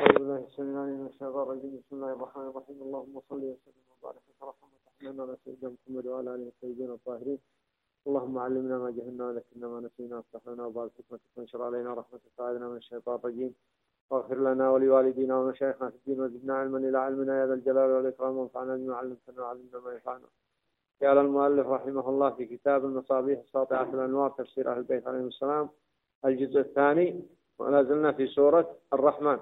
أعوذ بالله السميع العليم من الشيطان الرجيم. بسم الله الرحمن الرحيم. اللهم صل وسلم وبارك على سيدنا محمد وعلى آله الطيبين الطاهرين اللهم علمنا ما جهلنا وذكرنا ما نسينا. وافتح لنا وبارك حكمتك وانشر علينا رحمتك وعافنا من الشيطان الرجيم. واغفر لنا ولوالدينا ومشايخنا في الدين وزدنا علما إلى علمنا. يا ذا الجلال والإكرام وانفعنا بما علمتنا وعلمنا ما ينفعنا. قال المؤلف رحمه الله في كتاب المصابيح الساطعة الأنوار تفسير أهل البيت عليهم السلام. الجزء الثاني ولا زلنا في سورة الرحمن.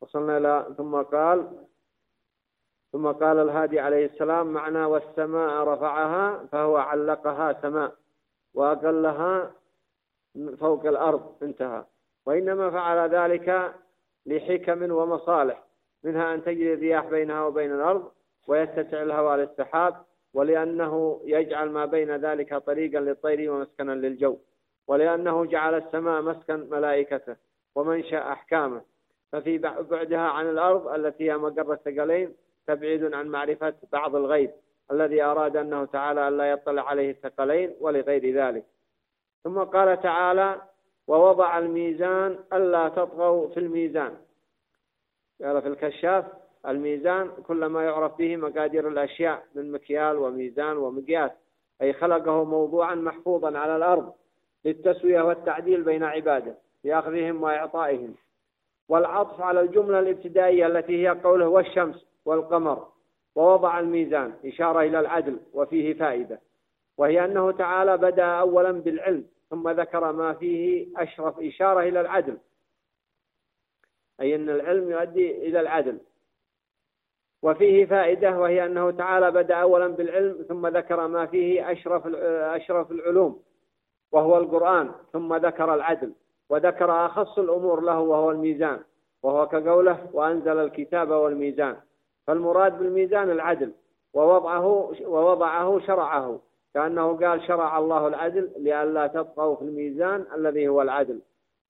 وصلنا إلى ثم قال ثم قال الهادي عليه السلام معنى والسماء رفعها فهو علقها سماء وأقلها فوق الأرض انتهى. وإنما فعل ذلك لحكم ومصالح منها أن تجري الرياح بينها وبين الأرض ويتسع الهواء للسحاب ولأنه يجعل ما بين ذلك طريقا للطير ومسكنا للجو ولأنه جعل السماء مسكن ملائكته ومنشأ أحكامه. ففي بعدها عن الأرض التي هي مقر الثقلين تبعيد عن معرفة بعض الغيب الذي أراد أنه تعالى ألا يطلع عليه الثقلين ولغير ذلك. ثم قال تعالى ووضع الميزان ألا تطغوا في الميزان. قال في الكشاف الميزان كل ما يعرف به مقادير الأشياء من مكيال وميزان ومقياس أي خلقه موضوعا محفوظا على الأرض للتسوية والتعديل بين عباده بأخذهم وإعطائهم. والعطف على الجملة الابتدائية التي هي قوله والشمس والقمر ووضع الميزان إشارة إلى العدل وفيه فائدة. وهي أنه تعالى بدأ أولا بالعلم ثم ذكر ما فيه أشرف إشارة إلى العدل. أي أن العلم يؤدي إلى العدل. وفيه فائدة وهي أنه تعالى بدأ أولا بالعلم ثم ذكر ما فيه أشرف أشرف العلوم وهو القرآن ثم ذكر العدل. وذكر أخص الأمور له وهو الميزان وهو كقوله وأنزل الكتاب والميزان. فالمراد بالميزان العدل ووضعه ووضعه شرعه. كأنه قال شرع الله العدل لئلا تبقوا في الميزان الذي هو العدل.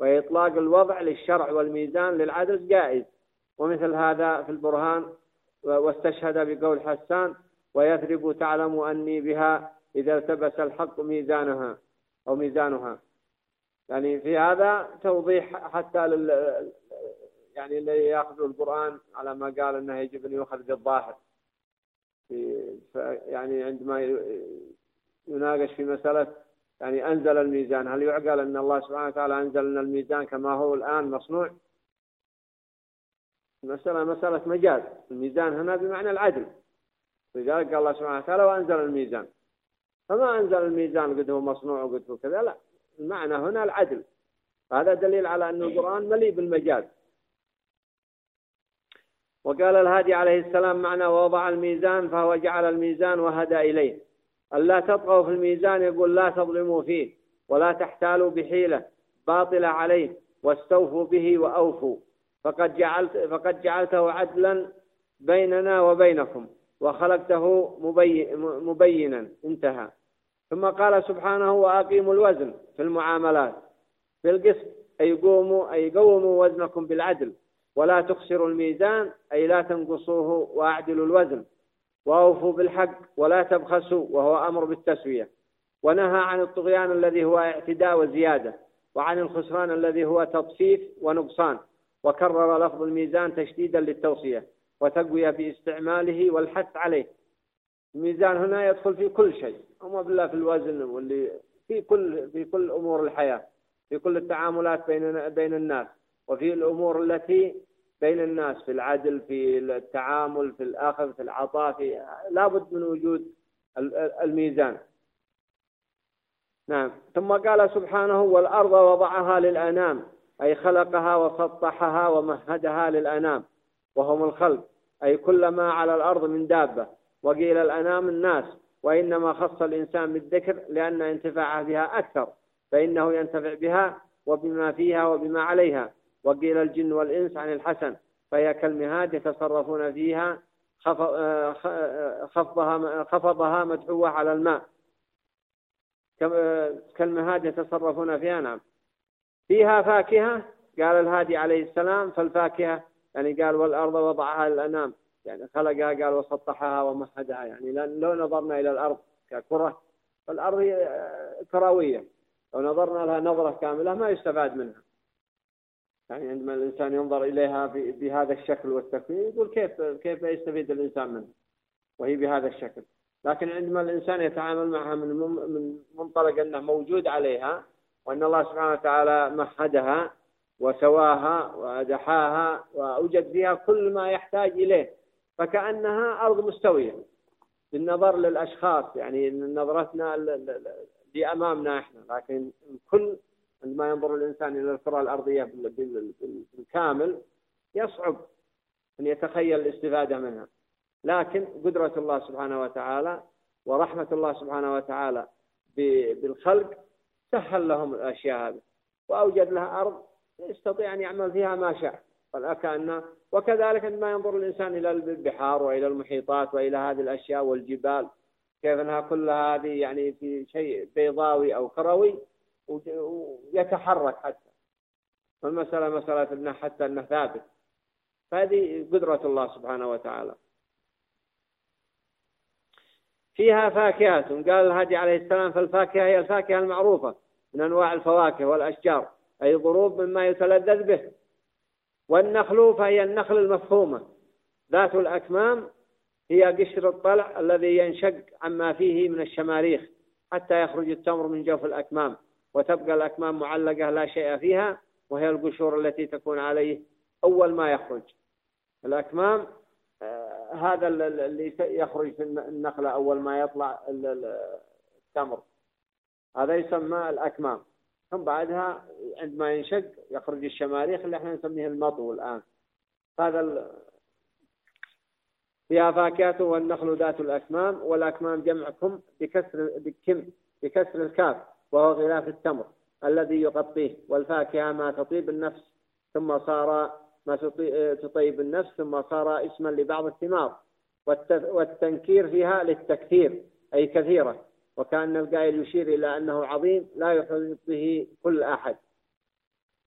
وإطلاق الوضع للشرع والميزان للعدل جائز. ومثل هذا في البرهان واستشهد بقول حسان ويثرب تعلم أني بها إذا التبس الحق ميزانها أو ميزانها. يعني في هذا توضيح حتى لل يعني اللي ياخذ القرآن على ما قال إنه يجب أن يؤخذ بالظاهر. يعني عندما يناقش في مسألة يعني أنزل الميزان هل يعقل أن الله سبحانه وتعالى أنزل لنا الميزان كما هو الآن مصنوع؟ المسألة مسألة مجاز. الميزان هنا بمعنى العدل. لذلك قال الله سبحانه وتعالى وأنزل الميزان. فما أنزل الميزان قد هو مصنوع وقد هو كذا؟ لا. المعنى هنا العدل. هذا دليل على أن القرآن مليء بالمجاز. وقال الهادي عليه السلام معنى ووضع الميزان فهو جعل الميزان وهدى إليه. ألا تطغوا في الميزان يقول لا تظلموا فيه ولا تحتالوا بحيلة. باطلة عليه. واستوفوا به وأوفوا. فقد جعلت فقد جعلته عدلا بيننا وبينكم. وخلقته مبينا. انتهى. ثم قال سبحانه وأقيموا الوزن في المعاملات. في القسط أي قوموا أي قوموا وزنكم بالعدل. ولا تخسروا الميزان أي لا تنقصوه وأعدلوا الوزن. وأوفوا بالحق ولا تبخسوا وهو أمر بالتسوية. ونهى عن الطغيان الذي هو اعتداء وزيادة وعن الخسران الذي هو تطفيف ونقصان. وكرر لفظ الميزان تشديدا للتوصية وتقوية في استعماله والحث عليه. الميزان هنا يدخل في كل شيء. وما بالله في الوزن واللي في كل في كل أمور الحياة في كل التعاملات بين بين الناس وفي الأمور التي بين الناس في العدل في التعامل في الأخذ في العطاء في لابد من وجود الميزان. نعم. ثم قال سبحانه والأرض وضعها للأنام أي خلقها وسطحها ومهدها للأنام وهم الخلق أي كل ما على الأرض من دابة وقيل الأنام الناس وإنما خص الإنسان بالذكر لأن انتفاعه بها أكثر فإنه ينتفع بها وبما فيها وبما عليها. وقيل الجن والإنس عن الحسن فهي كالمهاد يتصرفون فيها خفضها خفضها على الماء. كالمهاد يتصرفون فيها نعم. فيها فاكهة قال الهادي عليه السلام فالفاكهة يعني قال والأرض وضعها للأنام. يعني خلقها قال وسطحها ومهدها. يعني لو نظرنا إلى الأرض ككرة فالأرض كروية. لو نظرنا لها نظرة كاملة ما يستفاد منها. يعني عندما الإنسان ينظر إليها بهذا الشكل والتكوين يقول كيف كيف يستفيد الإنسان منها؟ وهي بهذا الشكل. لكن عندما الإنسان يتعامل معها من من منطلق أنه موجود عليها وأن الله سبحانه وتعالى مهدها وسواها ودحاها وأوجد فيها كل ما يحتاج إليه فكأنها أرض مستوية. بالنظر للأشخاص يعني نظرتنا لأمامنا إحنا. لكن الكل عندما ينظر الإنسان إلى الكرة الأرضية بالكامل يصعب أن يتخيل الاستفادة منها. لكن قدرة الله سبحانه وتعالى ورحمة الله سبحانه وتعالى بالخلق سهل لهم الأشياء هذه. وأوجد لها أرض يستطيع أن يعمل فيها ما شاء. كأن وكذلك عندما ينظر الإنسان إلى البحار وإلى المحيطات وإلى هذه الأشياء والجبال. كيف أنها كلها هذه يعني في شيء بيضاوي أو كروي ويتحرك حتى. والمسألة مسألة أنه حتى أنه ثابت. فهذه قدرة الله سبحانه وتعالى. فيها فاكهة. قال الهادي عليه السلام فالفاكهة هي الفاكهة المعروفة من أنواع الفواكه والأشجار أي ضروب مما يتلذذ به. والنخل فهي النخل المفهومة. ذات الأكمام هي قشر الطلع الذي ينشق عما فيه من الشماريخ حتى يخرج التمر من جوف الأكمام وتبقى الأكمام معلقة لا شيء فيها وهي القشور التي تكون عليه أول ما يخرج. الأكمام آه هذا اللي يخرج في النخلة أول ما يطلع التمر. هذا يسمى الأكمام. ثم بعدها عندما ينشق يخرج الشماريخ اللي إحنا نسميه المطو الآن. هذا فيها فاكهة والنخل ذات الأكمام والأكمام جمعكم بكسر بكم بكسر الكاف وهو غلاف التمر الذي يغطيه. والفاكهة ما تطيب النفس ثم صار ما تطيب النفس ثم صار اسما لبعض الثمار. والتنكير فيها للتكثير أي كثيرة. وكأن القائل يشير إلى أنه عظيم لا يحيط به كل أحد.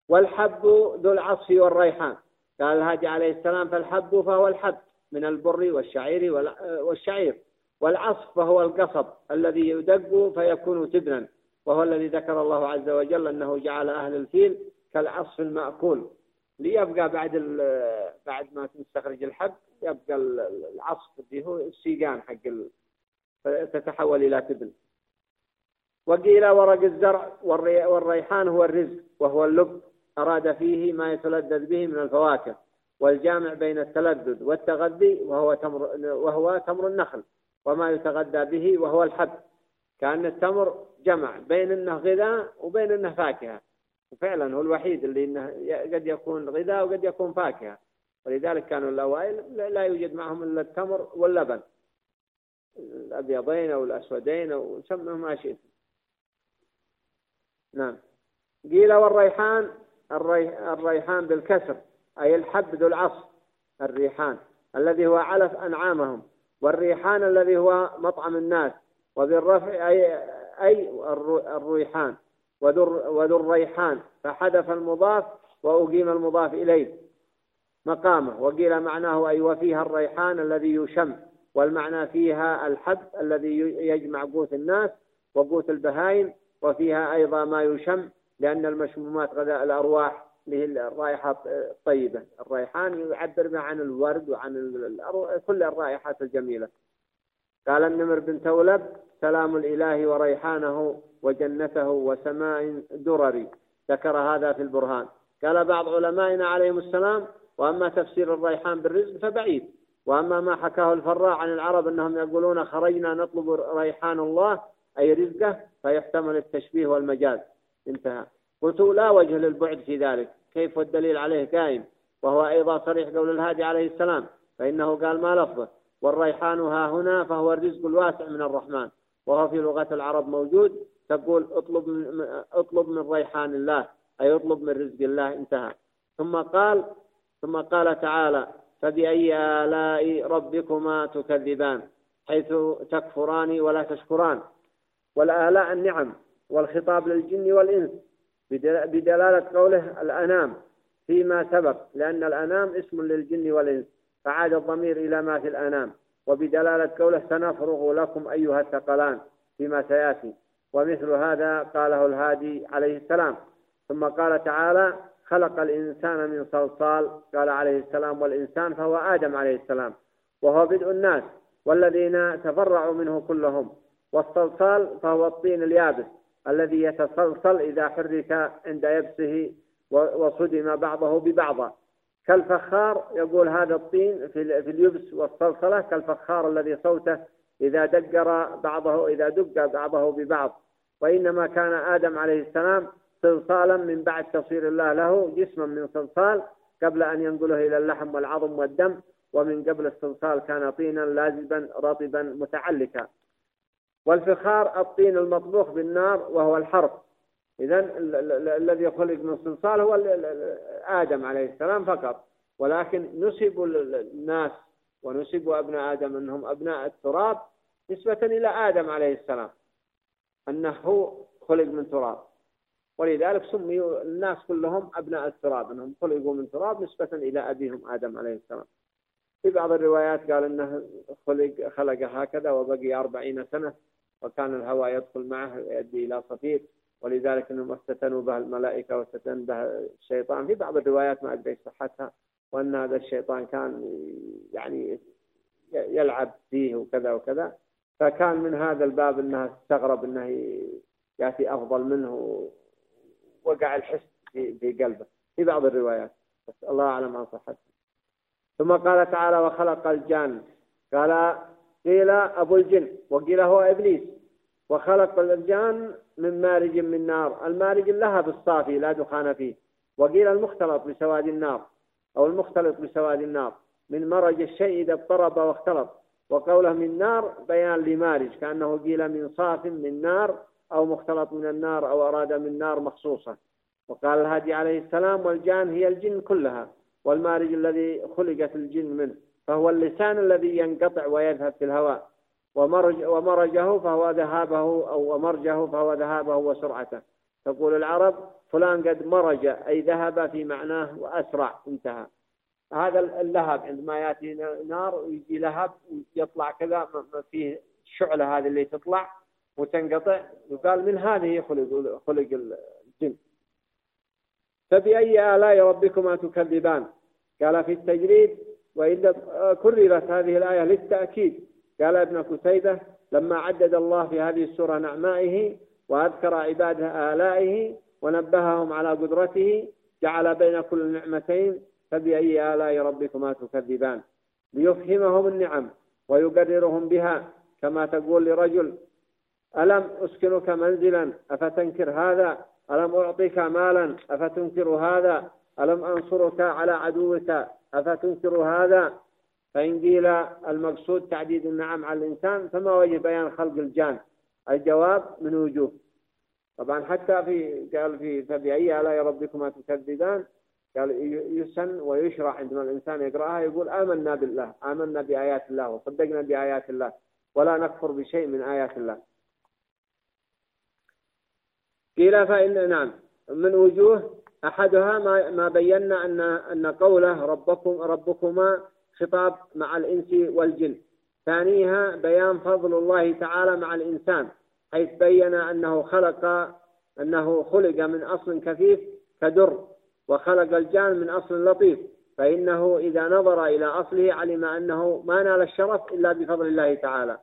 والحب ذو العصف والريحان. قال الهادي عليه السلام فالحب فهو الحب من البر والشعير والشعير. والعصف فهو القصب الذي يدق فيكون تبنا. وهو الذي ذكر الله عز وجل أنه جعل أهل الفيل كالعصف المأكول. ليبقى بعد بعد ما تستخرج الحب يبقى العصف اللي هو السيقان حق فتتحول إلى تبن. وقيل ورق الزرع والريحان هو الرزق وهو اللب. أراد فيه ما يتلذذ به من الفواكه والجامع بين التلذذ والتغذي وهو تمر وهو تمر النخل وما يتغذى به وهو الحب. كأن التمر جمع بين انه غذاء وبين انه فاكهة. وفعلا هو الوحيد اللي إنه قد يكون غذاء وقد يكون فاكهة. ولذلك كانوا الأوائل لا يوجد معهم إلا التمر واللبن. الأبيضين أو الأسودين أو سموا ما شئت. نعم. قيل والريحان الريحان بالكسر أي الحب ذو العصف الريحان الذي هو علف أنعامهم والريحان الذي هو مطعم الناس وبالرفع أي أي الريحان وذو الريحان فحذف المضاف وأقيم المضاف إليه مقامه. وقيل معناه أي وفيها الريحان الذي يشم والمعنى فيها الحب الذي يجمع قوت الناس وقوت البهائم وفيها أيضا ما يشم لأن المشمومات غذاء الأرواح اللي هي الرائحة الطيبة. الريحان يعبر عن الورد وعن كل الرائحات الجميلة. قال النمر بن تولب سلام الإله وريحانه وجنته وسماء درري ذكر هذا في البرهان. قال بعض علمائنا عليهم السلام وأما تفسير الريحان بالرزق فبعيد. وأما ما حكاه الفراء عن العرب أنهم يقولون خرجنا نطلب ريحان الله أي رزقه فيحتمل التشبيه والمجاز. انتهى. قلت لا وجه للبعد في ذلك. كيف والدليل عليه قائم وهو أيضا صريح قول الهادي عليه السلام فإنه قال ما لفظه؟ والريحان ها هنا فهو الرزق الواسع من الرحمن. وهو في لغة العرب موجود تقول اطلب من, اطلب من ريحان الله أي اطلب من رزق الله. انتهى. ثم قال ثم قال تعالى فبأي آلاء ربكما تكذبان؟ حيث تكفران ولا تشكران. والآلاء النعم والخطاب للجن والإنس بدلالة قوله الأنام فيما سبق لأن الأنام اسم للجن والإنس فعاد الضمير إلى ما في الأنام وبدلالة قوله سنفرغ لكم أيها الثقلان فيما سيأتي ومثل هذا قاله الهادي عليه السلام. ثم قال تعالى خلق الإنسان من صلصال قال عليه السلام والإنسان فهو آدم عليه السلام وهو بدء الناس والذين تفرعوا منه كلهم والصلصال فهو الطين اليابس الذي يتصلصل إذا حرك عند يبسه وصدم بعضه ببعض كالفخار يقول هذا الطين في اليبس والصلصلة كالفخار الذي صوته إذا دقر بعضه إذا دق بعضه ببعض. وإنما كان آدم عليه السلام صلصالا من بعد تصوير الله له جسما من صلصال قبل أن ينقله إلى اللحم والعظم والدم ومن قبل الصلصال كان طينا لازبا رطبا متعلكا والفخار الطين المطبوخ بالنار وهو الحرف إذا الذي خلق من الصلصال هو آدم عليه السلام فقط. ولكن نسبوا الناس ونسبوا أبناء آدم أنهم أبناء التراب نسبة إلى آدم عليه السلام أنه خلق من تراب. ولذلك سميوا الناس كلهم أبناء التراب أنهم خلقوا من تراب نسبة إلى أبيهم آدم عليه السلام. في بعض الروايات قال أنه خلق خلق هكذا وبقي أربعين سنة وكان الهواء يدخل معه ويؤدي إلى صفير. ولذلك أنهم استتنوا به الملائكة واستتن به الشيطان. في بعض الروايات ما أدري صحتها وأن هذا الشيطان كان يعني يلعب فيه وكذا وكذا. فكان من هذا الباب أنها استغرب أنه يأتي أفضل منه وقع الحس في قلبه. في بعض الروايات بس الله أعلم عن صحتها. ثم قال تعالى وخلق الجان قال قيل أبو الجن وقيل هو إبليس. وخلق الجان من مارج من نار المارج اللهب الصافي لا دخان فيه. وقيل المختلط بسواد النار أو المختلط بسواد النار. من مرج الشيء إذا اضطرب واختلط. وقوله من نار بيان لمارج كأنه قيل من صاف من نار أو مختلط من النار أو أراد من نار مخصوصة. وقال الهادي عليه السلام والجان هي الجن كلها والمارج الذي خلقت الجن منه. فهو اللسان الذي ينقطع ويذهب في الهواء. ومرج ومرجه فهو ذهابه أو ومرجه فهو ذهابه وسرعته. تقول العرب فلان قد مرج أي ذهب في معناه وأسرع انتهى. هذا اللهب عندما يأتي نار ويجي لهب ويطلع كذا فيه الشعلة هذه اللي تطلع وتنقطع. يقال من هذه خلق خلق الجن؟ فبأي آلاء ربكما تكذبان؟ قال في التجريد وإذا كررت هذه الآية للتأكيد. قال ابن كتيبة لما عدد الله في هذه السورة نعمائه وأذكر عباده آلائه ونبههم على قدرته جعل بين كل نعمتين فبأي آلاء ربكما تكذبان؟ ليفهمهم النعم ويقررهم بها كما تقول لرجل ألم أسكنك منزلا؟ أفتنكر هذا؟ ألم أعطيك مالا؟ أفتنكر هذا؟ ألم أنصرك على عدوك؟ أفتنكر هذا؟ فإن قيل المقصود تعديد النعم على الإنسان فما وجه بيان خلق الجان؟ الجواب من وجوه. طبعا حتى في قال في فبأي آلاء ربكما تكذبان؟ قال يسن ويشرع عندما الإنسان يقرأها يقول آمنا بالله آمنا بآيات الله وصدقنا بآيات الله ولا نكفر بشيء من آيات الله. قيل فإن نعم. من وجوه؟ أحدها ما ما بينا أن أن قوله ربكم ربكما خطاب مع الإنس والجن. ثانيها بيان فضل الله تعالى مع الإنسان حيث بين أنه خلق أنه خلق من أصل كثيف كدر وخلق الجان من أصل لطيف فإنه إذا نظر إلى أصله علم أنه ما نال الشرف إلا بفضل الله تعالى.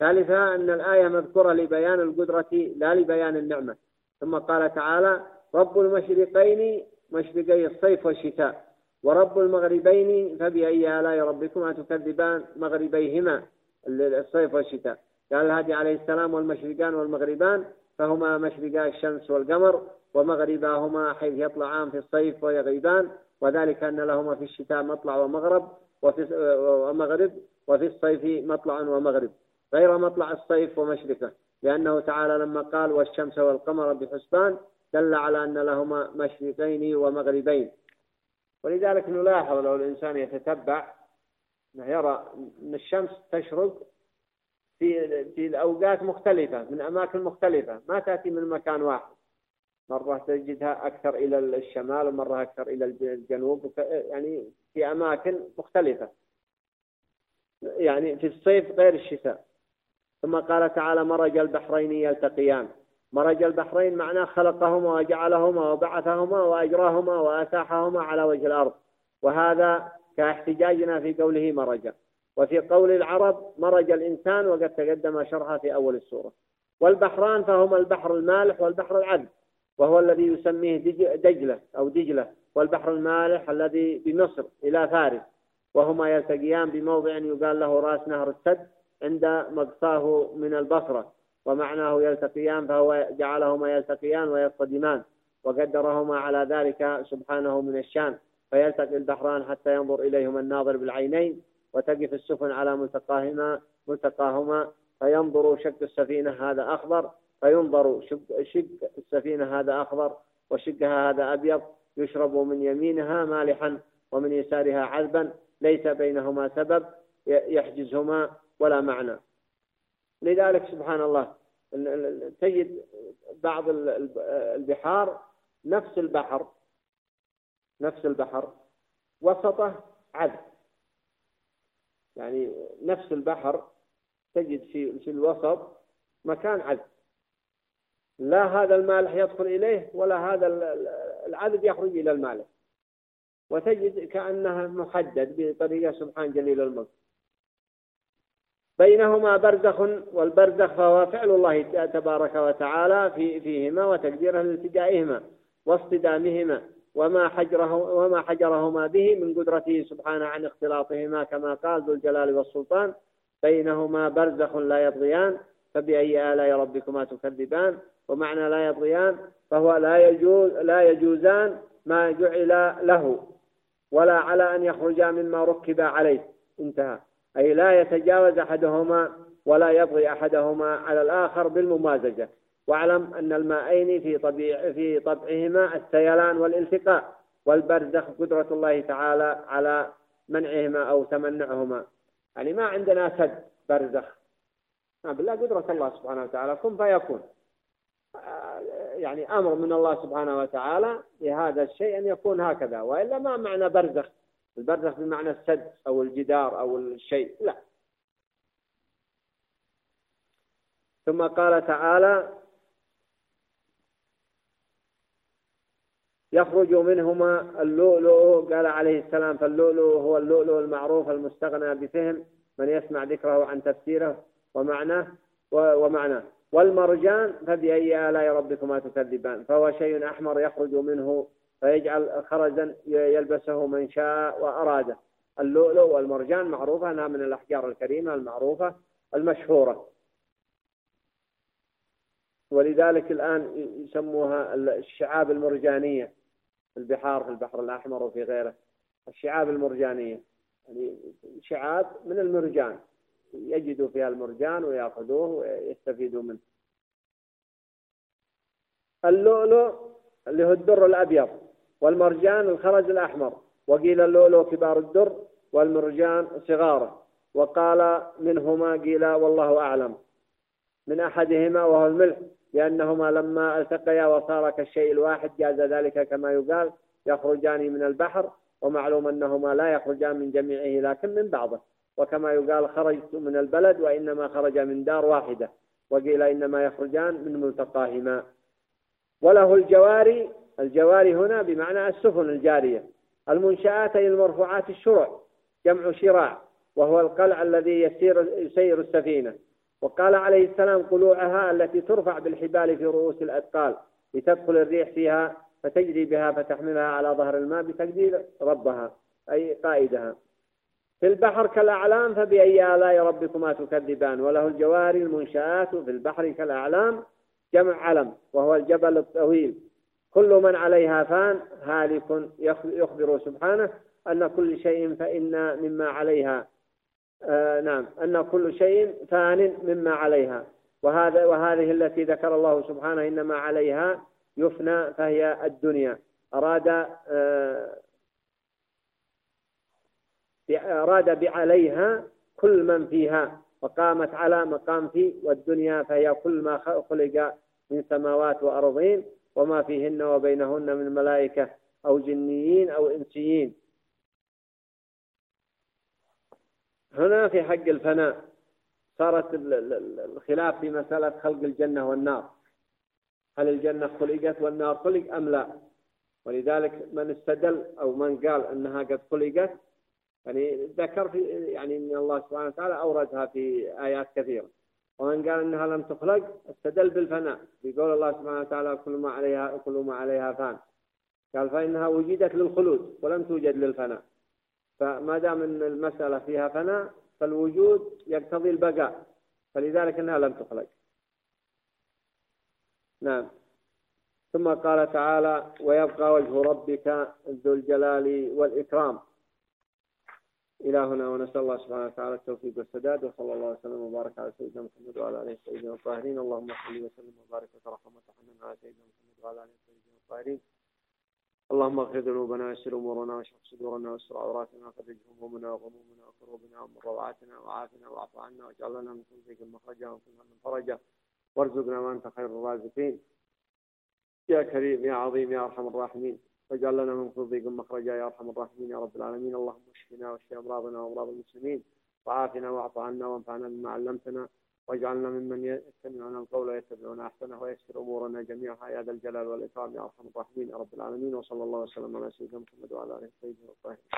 ثالثها أن الآية مذكورة لبيان القدرة لا لبيان النعمة. ثم قال تعالى رب المشرقين مشرقي الصيف والشتاء ورب المغربين فبأي آلاء ربكما تكذبان مغربيهما الصيف والشتاء. قال الهادي عليه السلام والمشرقان والمغربان فهما مشرقا الشمس والقمر ومغرباهما حيث يطلعان في الصيف ويغيبان وذلك أن لهما في الشتاء مطلع ومغرب وفي ومغرب وفي الصيف مطلع ومغرب. غير مطلع الصيف ومشرقه لأنه تعالى لما قال والشمس والقمر بحسبان دل على أن لهما مشرقين ومغربين. ولذلك نلاحظ لو الإنسان يتتبع يرى أن الشمس تشرق في في الأوقات مختلفة من أماكن مختلفة ما تأتي من مكان واحد. مرة تجدها أكثر إلى الشمال ومرة أكثر إلى الجنوب يعني في أماكن مختلفة. يعني في الصيف غير الشتاء. ثم قال تعالى مرج البحرين يلتقيان. مرج البحرين معناه خلقهما وجعلهما وبعثهما وأجراهما وأتاحهما على وجه الأرض. وهذا كاحتجاجنا في قوله مرج. وفي قول العرب مرج الإنسان وقد تقدم شرحه في أول السورة. والبحران فهما البحر المالح والبحر العذب وهو الذي يسميه دجلة أو دجلة والبحر المالح الذي بمصر إلى فارس وهما يلتقيان بموضع يقال له راس نهر السد عند مقصاه من البصرة. ومعناه يلتقيان فهو جعلهما يلتقيان ويصطدمان وقدرهما على ذلك سبحانه من الشان. فيلتقي البحران حتى ينظر إليهما الناظر بالعينين وتقف السفن على ملتقاهما ملتقاهما فينظر شق السفينة هذا أخضر فينظر شق, شق السفينة هذا أخضر وشقها هذا أبيض يشرب من يمينها مالحا ومن يسارها عذبا ليس بينهما سبب يحجزهما ولا معنى. لذلك سبحان الله تجد بعض البحار نفس البحر نفس البحر وسطه عذب. يعني نفس البحر تجد في في الوسط مكان عذب. لا هذا المالح يدخل إليه ولا هذا العذب يخرج إلى المالح وتجد كأنها محدد بطريقة سبحان جليل الملك. بينهما برزخ والبرزخ فهو فعل الله تبارك وتعالى في فيهما وتقديره لالتجائهما واصطدامهما وما حجره وما حجرهما به من قدرته سبحانه عن اختلاطهما كما قال ذو الجلال والسلطان بينهما برزخ لا يطغيان فبأي آلاء ربكما تكذبان؟ ومعنى لا يطغيان فهو لا يجوز لا يجوزان ما جعل له ولا على أن يخرجا مما ركب عليه. انتهى. أي لا يتجاوز أحدهما ولا يبغي أحدهما على الآخر بالممازجة. واعلم أن الماءين في طبيع في طبعهما السيلان والالتقاء والبرزخ قدرة الله تعالى على منعهما أو تمنعهما. يعني ما عندنا سد برزخ. ما بالله قدرة الله سبحانه وتعالى. كن فيكون. يعني أمر من الله سبحانه وتعالى لهذا الشيء أن يكون هكذا. وإلا ما معنى برزخ؟ البرزخ بمعنى السد أو الجدار أو الشيء لا. ثم قال تعالى يخرج منهما اللؤلؤ قال عليه السلام فاللؤلؤ هو اللؤلؤ المعروف المستغنى بفهم من يسمع ذكره عن تفسيره ومعناه ومعناه. والمرجان فبأي آلاء ربكما تكذبان؟ فهو شيء أحمر يخرج منه فيجعل خرزا يلبسه من شاء وأراده. اللؤلؤ والمرجان معروفة أنها من الأحجار الكريمة المعروفة المشهورة. ولذلك الآن يسموها الشعاب المرجانية. في البحار في البحر الأحمر وفي غيره. الشعاب المرجانية. يعني شعاب من المرجان. يجدوا فيها المرجان ويأخذوه ويستفيدوا منه. اللؤلؤ اللي هو الدر الأبيض. والمرجان الخرز الأحمر وقيل اللؤلؤ كبار الدر والمرجان صغاره. وقال منهما قيل والله أعلم. من أحدهما وهو الملح لأنهما لما التقيا وصار كالشيء الواحد جاز ذلك كما يقال يخرجان من البحر ومعلوم أنهما لا يخرجان من جميعه لكن من بعضه. وكما يقال خرجت من البلد وإنما خرج من دار واحدة وقيل إنما يخرجان من ملتقاهما. وله الجواري الجواري هنا بمعنى السفن الجارية. المنشآت أي المرفوعات الشرع جمع شراع وهو القلع الذي يسير يسير السفينة. وقال عليه السلام قلوعها التي ترفع بالحبال في رؤوس الأثقال لتدخل الريح فيها فتجري بها فتحملها على ظهر الماء بتقدير ربها أي قائدها. في البحر كالأعلام فبأي آلاء ربكما تكذبان؟ وله الجواري المنشآت في البحر كالأعلام جمع علم وهو الجبل الطويل. كل من عليها فان هالك يخبر سبحانه أن كل شيء فإن مما عليها آه نعم أن كل شيء فان مما عليها. وهذا وهذه التي ذكر الله سبحانه إنما عليها يفنى فهي الدنيا. أراد آه أراد بعليها كل من فيها. وقامت على مقام في والدنيا فهي كل ما خلق من سماوات وأرضين وما فيهن وبينهن من ملائكة أو جنيين أو إنسيين. هنا في حق الفناء صارت الخلاف في مسألة خلق الجنة والنار. هل الجنة خلقت والنار خلق أم لا؟ ولذلك من استدل أو من قال أنها قد خلقت يعني ذكر في يعني أن الله سبحانه وتعالى أوردها في آيات كثيرة. ومن قال أنها لم تخلق استدل بالفناء. بقول الله سبحانه وتعالى كل ما عليها كل ما عليها فان. قال فإنها وجدت للخلود ولم توجد للفناء. فما دام أن المسألة فيها فناء فالوجود يقتضي البقاء. فلذلك أنها لم تخلق. نعم. ثم قال تعالى ويبقى وجه ربك ذو الجلال والإكرام. إلى هنا ونسأل الله سبحانه وتعالى التوفيق والسداد وصلى الله وسلم وبارك على سيدنا محمد وعلى آله سيدنا الطاهرين. اللهم صل وسلم وبارك وترحم وتحنن على سيدنا محمد وعلى آله سيدنا الطاهرين. اللهم اغفر ذنوبنا ويسر أمورنا واشرح صدورنا واستر عوراتنا وفرج همومنا وغمومنا وكروبنا ومن روعاتنا وعافنا واعف عنا واجعل لنا من كل مخرجا ومن هم فرجا وارزقنا وأنت خير الرازقين. يا كريم يا عظيم يا أرحم الراحمين. واجعل لنا من ضيق مخرجا يا أرحم الراحمين يا رب العالمين. اللهم اشفنا واشف أمراضنا وأمراض المسلمين. وعافنا واعف عنا وانفعنا بما علمتنا. واجعلنا ممن يستمعون القول ويتبعون أحسنه ويسر أمورنا جميعها. يا ذا الجلال والإكرام يا أرحم الراحمين يا رب العالمين. وصلى الله وسلم على سيدنا محمد وعلى آله وصحبه وسلم.